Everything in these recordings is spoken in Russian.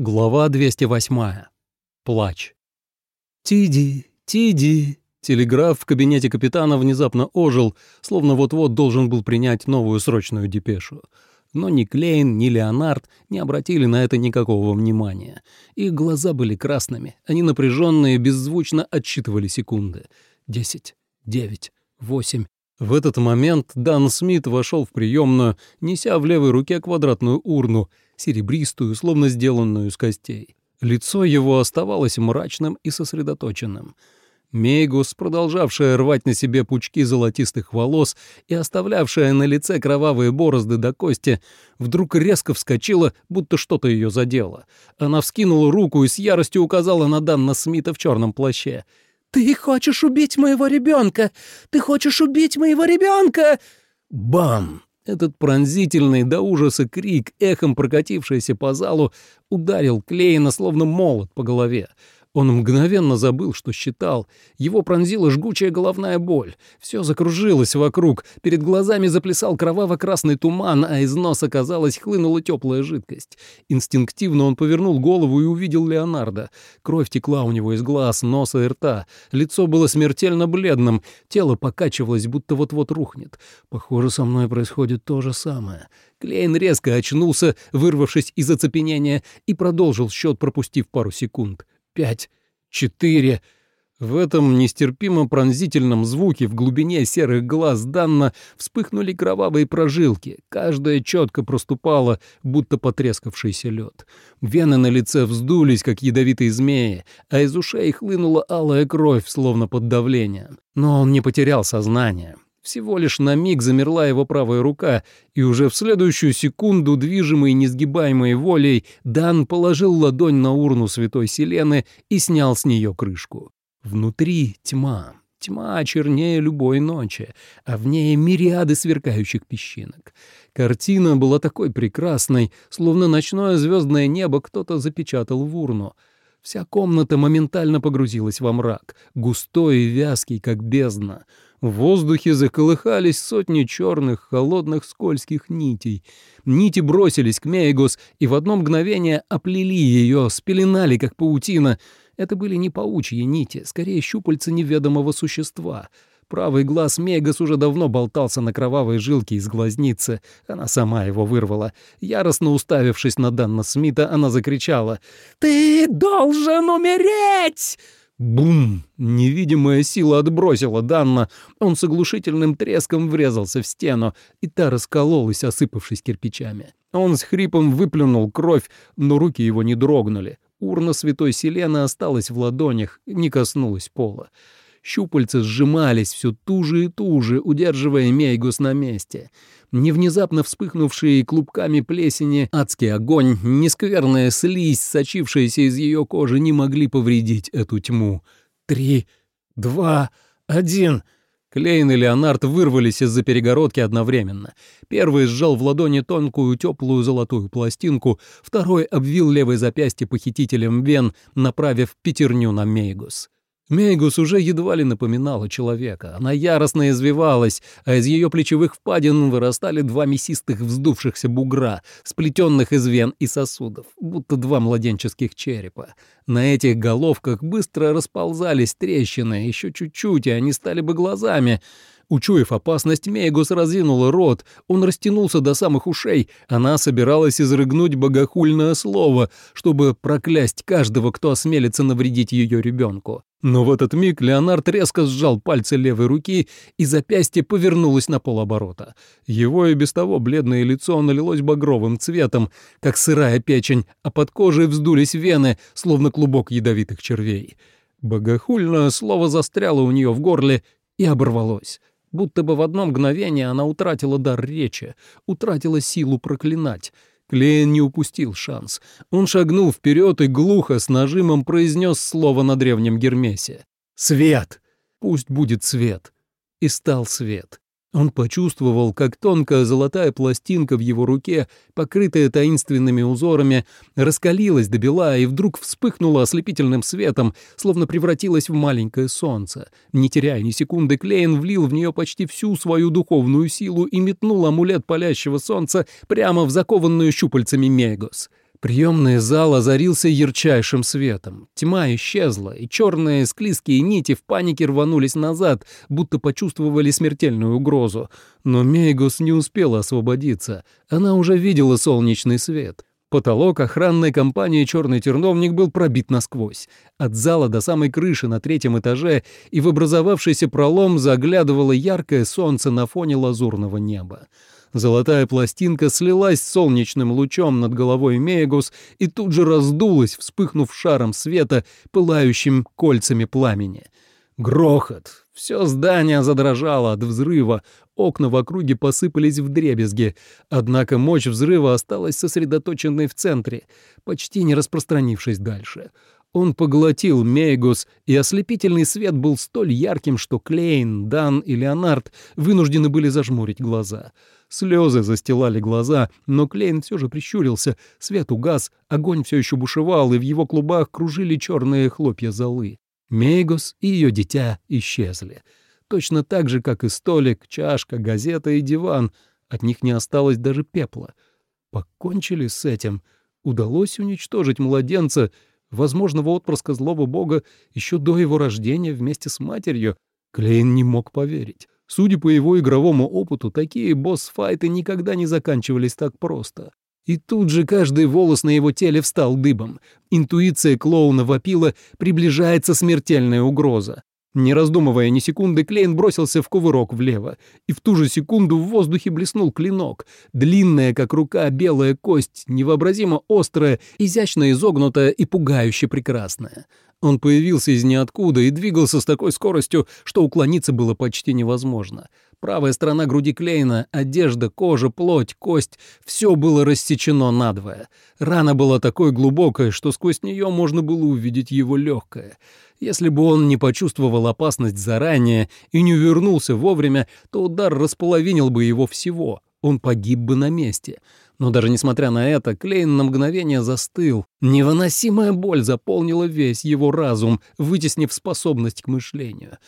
Глава 208. Плач. «Тиди, Тиди!» Телеграф в кабинете капитана внезапно ожил, словно вот-вот должен был принять новую срочную депешу. Но ни Клейн, ни Леонард не обратили на это никакого внимания. Их глаза были красными, они напряженные беззвучно отсчитывали секунды. Десять, девять, восемь. В этот момент Дан Смит вошел в приемную, неся в левой руке квадратную урну — серебристую, словно сделанную из костей. Лицо его оставалось мрачным и сосредоточенным. Мейгус, продолжавшая рвать на себе пучки золотистых волос и оставлявшая на лице кровавые борозды до кости, вдруг резко вскочила, будто что-то ее задело. Она вскинула руку и с яростью указала на Данна Смита в черном плаще. «Ты хочешь убить моего ребенка! Ты хочешь убить моего ребенка!» Бам! Этот пронзительный до ужаса крик, эхом прокатившийся по залу, ударил Клейна словно молот по голове. Он мгновенно забыл, что считал. Его пронзила жгучая головная боль. Все закружилось вокруг. Перед глазами заплясал кроваво-красный туман, а из носа, казалось, хлынула теплая жидкость. Инстинктивно он повернул голову и увидел Леонардо. Кровь текла у него из глаз, носа и рта. Лицо было смертельно бледным. Тело покачивалось, будто вот-вот рухнет. Похоже, со мной происходит то же самое. Клейн резко очнулся, вырвавшись из оцепенения, и продолжил счет, пропустив пару секунд пять, четыре. В этом нестерпимо пронзительном звуке в глубине серых глаз Данна вспыхнули кровавые прожилки, каждая четко проступала, будто потрескавшийся лед. Вены на лице вздулись, как ядовитые змеи, а из ушей хлынула алая кровь, словно под давлением. Но он не потерял сознание. Всего лишь на миг замерла его правая рука, и уже в следующую секунду, движимый несгибаемой волей, Дан положил ладонь на урну святой Селены и снял с нее крышку. Внутри тьма, тьма чернее любой ночи, а в ней мириады сверкающих песчинок. Картина была такой прекрасной, словно ночное звездное небо кто-то запечатал в урну. Вся комната моментально погрузилась во мрак, густой и вязкий, как бездна — в воздухе заколыхались сотни черных, холодных, скользких нитей. Нити бросились к Мейгос и в одно мгновение оплели ее, спеленали, как паутина. Это были не паучьи нити, скорее щупальца неведомого существа. Правый глаз Мейгос уже давно болтался на кровавой жилке из глазницы. Она сама его вырвала. Яростно уставившись на Данна Смита, она закричала «Ты должен умереть!» Бум! Невидимая сила отбросила Данна. Он с оглушительным треском врезался в стену, и та раскололась, осыпавшись кирпичами. Он с хрипом выплюнул кровь, но руки его не дрогнули. Урна святой Селены осталась в ладонях, не коснулась пола. Щупальца сжимались все туже и туже, удерживая Мейгус на месте. Ни внезапно вспыхнувший клубками плесени адский огонь, ни скверная слизь, сочившаяся из ее кожи, не могли повредить эту тьму. «Три, два, один...» Клейн и Леонард вырвались из-за перегородки одновременно. Первый сжал в ладони тонкую теплую золотую пластинку, второй обвил левое запястье похитителем вен, направив пятерню на Мейгус. Мейгус уже едва ли напоминала человека. Она яростно извивалась, а из ее плечевых впадин вырастали два мясистых вздувшихся бугра, сплетенных из вен и сосудов, будто два младенческих черепа. На этих головках быстро расползались трещины, еще чуть-чуть, и они стали бы глазами — Учуяв опасность, Мейгус разинула рот, он растянулся до самых ушей. Она собиралась изрыгнуть богохульное слово, чтобы проклясть каждого, кто осмелится навредить ее ребенку. Но в этот миг Леонард резко сжал пальцы левой руки, и запястье повернулось на полоборота. Его и без того бледное лицо налилось багровым цветом, как сырая печень, а под кожей вздулись вены, словно клубок ядовитых червей. Богохульное слово застряло у нее в горле и оборвалось. Будто бы в одно мгновение она утратила дар речи, утратила силу проклинать. Клейн не упустил шанс. Он шагнул вперед и глухо с нажимом произнес слово на древнем Гермесе. «Свет! Пусть будет свет!» И стал свет. Он почувствовал, как тонкая золотая пластинка в его руке, покрытая таинственными узорами, раскалилась до бела и вдруг вспыхнула ослепительным светом, словно превратилась в маленькое солнце. Не теряя ни секунды, Клейн влил в нее почти всю свою духовную силу и метнул амулет палящего солнца прямо в закованную щупальцами Мегос. Приемный зал озарился ярчайшим светом. Тьма исчезла, и черные склизкие нити в панике рванулись назад, будто почувствовали смертельную угрозу. Но Мейгус не успела освободиться. Она уже видела солнечный свет. Потолок охранной компании «Черный терновник» был пробит насквозь. От зала до самой крыши на третьем этаже и в образовавшийся пролом заглядывало яркое солнце на фоне лазурного неба. Золотая пластинка слилась с солнечным лучом над головой Меегус и тут же раздулась, вспыхнув шаром света, пылающим кольцами пламени. Грохот. Все здание задрожало от взрыва, окна в округе посыпались в дребезги, однако мощь взрыва осталась сосредоточенной в центре, почти не распространившись дальше. Он поглотил Мейгус, и ослепительный свет был столь ярким, что Клейн, Дан и Леонард вынуждены были зажмурить глаза — Слезы застилали глаза, но Клейн все же прищурился. Свет угас, огонь все еще бушевал, и в его клубах кружили черные хлопья золы. Мейгос и ее дитя исчезли. Точно так же, как и столик, чашка, газета и диван. От них не осталось даже пепла. Покончили с этим. Удалось уничтожить младенца, возможного отпрыска злого бога, еще до его рождения вместе с матерью. Клейн не мог поверить. Судя по его игровому опыту, такие босс-файты никогда не заканчивались так просто. И тут же каждый волос на его теле встал дыбом. Интуиция клоуна вопила, приближается смертельная угроза. Не раздумывая ни секунды, Клейн бросился в кувырок влево, и в ту же секунду в воздухе блеснул клинок. Длинная, как рука, белая кость, невообразимо острая, изящно изогнутая и пугающе прекрасная. Он появился из ниоткуда и двигался с такой скоростью, что уклониться было почти невозможно. Правая сторона груди Клейна, одежда, кожа, плоть, кость — все было рассечено надвое. Рана была такой глубокой, что сквозь нее можно было увидеть его легкое. Если бы он не почувствовал опасность заранее и не вернулся вовремя, то удар располовинил бы его всего. Он погиб бы на месте. Но даже несмотря на это, Клейн на мгновение застыл. Невыносимая боль заполнила весь его разум, вытеснив способность к мышлению.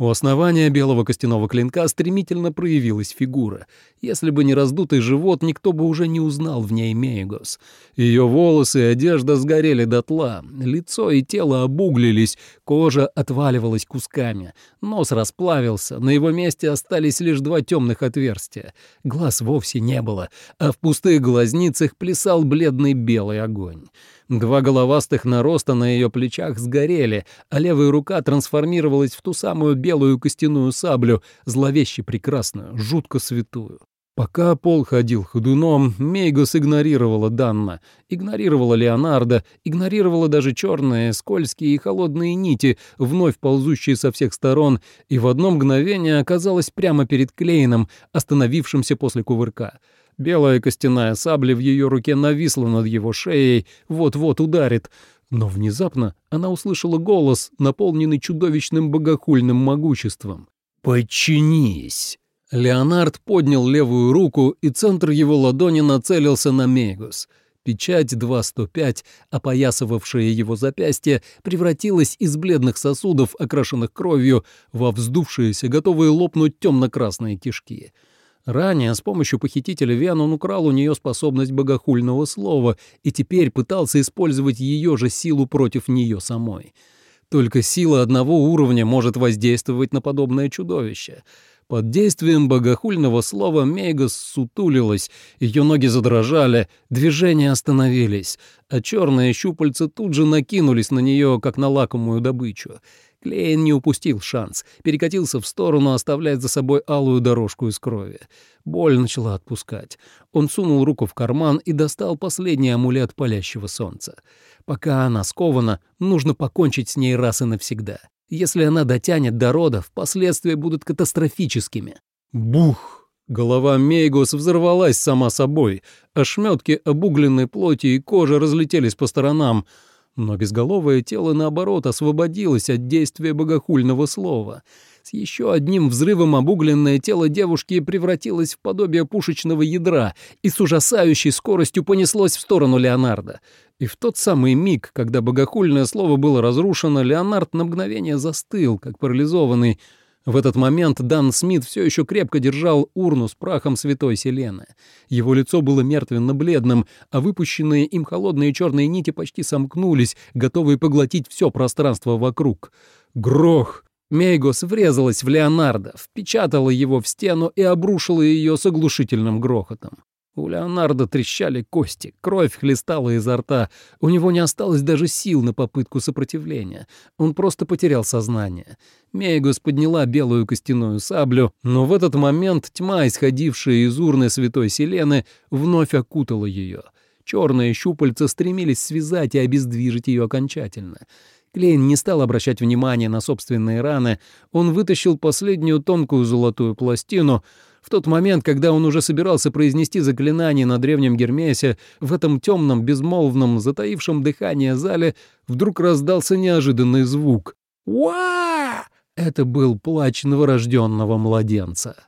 У основания белого костяного клинка стремительно проявилась фигура. Если бы не раздутый живот, никто бы уже не узнал в ней Мейгос. Ее волосы и одежда сгорели дотла, лицо и тело обуглились, кожа отваливалась кусками, нос расплавился, на его месте остались лишь два темных отверстия. Глаз вовсе не было, а в пустых глазницах плясал бледный белый огонь. Два головастых нароста на ее плечах сгорели, а левая рука трансформировалась в ту самую белую костяную саблю, зловеще прекрасную, жутко святую. Пока Пол ходил ходуном, Мейгос игнорировала Данна, игнорировала Леонардо, игнорировала даже черные, скользкие и холодные нити, вновь ползущие со всех сторон, и в одно мгновение оказалась прямо перед Клейном, остановившимся после кувырка — Белая костяная сабля в ее руке нависла над его шеей, вот-вот ударит. Но внезапно она услышала голос, наполненный чудовищным богохульным могуществом. «Подчинись!» Леонард поднял левую руку, и центр его ладони нацелился на Мегус. Печать 205, опоясывавшая его запястье, превратилась из бледных сосудов, окрашенных кровью, во вздувшиеся, готовые лопнуть темно-красные кишки — Ранее с помощью похитителя Вен он украл у нее способность богохульного слова и теперь пытался использовать ее же силу против нее самой. Только сила одного уровня может воздействовать на подобное чудовище. Под действием богохульного слова Мейгас сутулилась, ее ноги задрожали, движения остановились, а черные щупальца тут же накинулись на нее, как на лакомую добычу. Клейн не упустил шанс, перекатился в сторону, оставляя за собой алую дорожку из крови. Боль начала отпускать. Он сунул руку в карман и достал последний амулет палящего солнца. Пока она скована, нужно покончить с ней раз и навсегда. Если она дотянет до родов, последствия будут катастрофическими. Бух! Голова Мейгос взорвалась сама собой. Ошметки обугленной плоти и кожи разлетелись по сторонам — но безголовое тело, наоборот, освободилось от действия богохульного слова. С еще одним взрывом обугленное тело девушки превратилось в подобие пушечного ядра и с ужасающей скоростью понеслось в сторону Леонардо. И в тот самый миг, когда богохульное слово было разрушено, Леонард на мгновение застыл, как парализованный, В этот момент Дан Смит все еще крепко держал урну с прахом святой Селены. Его лицо было мертвенно-бледным, а выпущенные им холодные черные нити почти сомкнулись, готовые поглотить все пространство вокруг. Грох! Мейгос врезалась в Леонардо, впечатала его в стену и обрушила ее с оглушительным грохотом. У Леонардо трещали кости, кровь хлестала изо рта, у него не осталось даже сил на попытку сопротивления, он просто потерял сознание. Мейгус подняла белую костяную саблю, но в этот момент тьма, исходившая из урны святой Селены, вновь окутала ее. Черные щупальца стремились связать и обездвижить ее окончательно. Клейн не стал обращать внимания на собственные раны, он вытащил последнюю тонкую золотую пластину — в тот момент, когда он уже собирался произнести заклинание на древнем Гермесе, в этом темном, безмолвном, затаившем дыхание зале вдруг раздался неожиданный звук. «Уа!» Это был плач новорожденного младенца.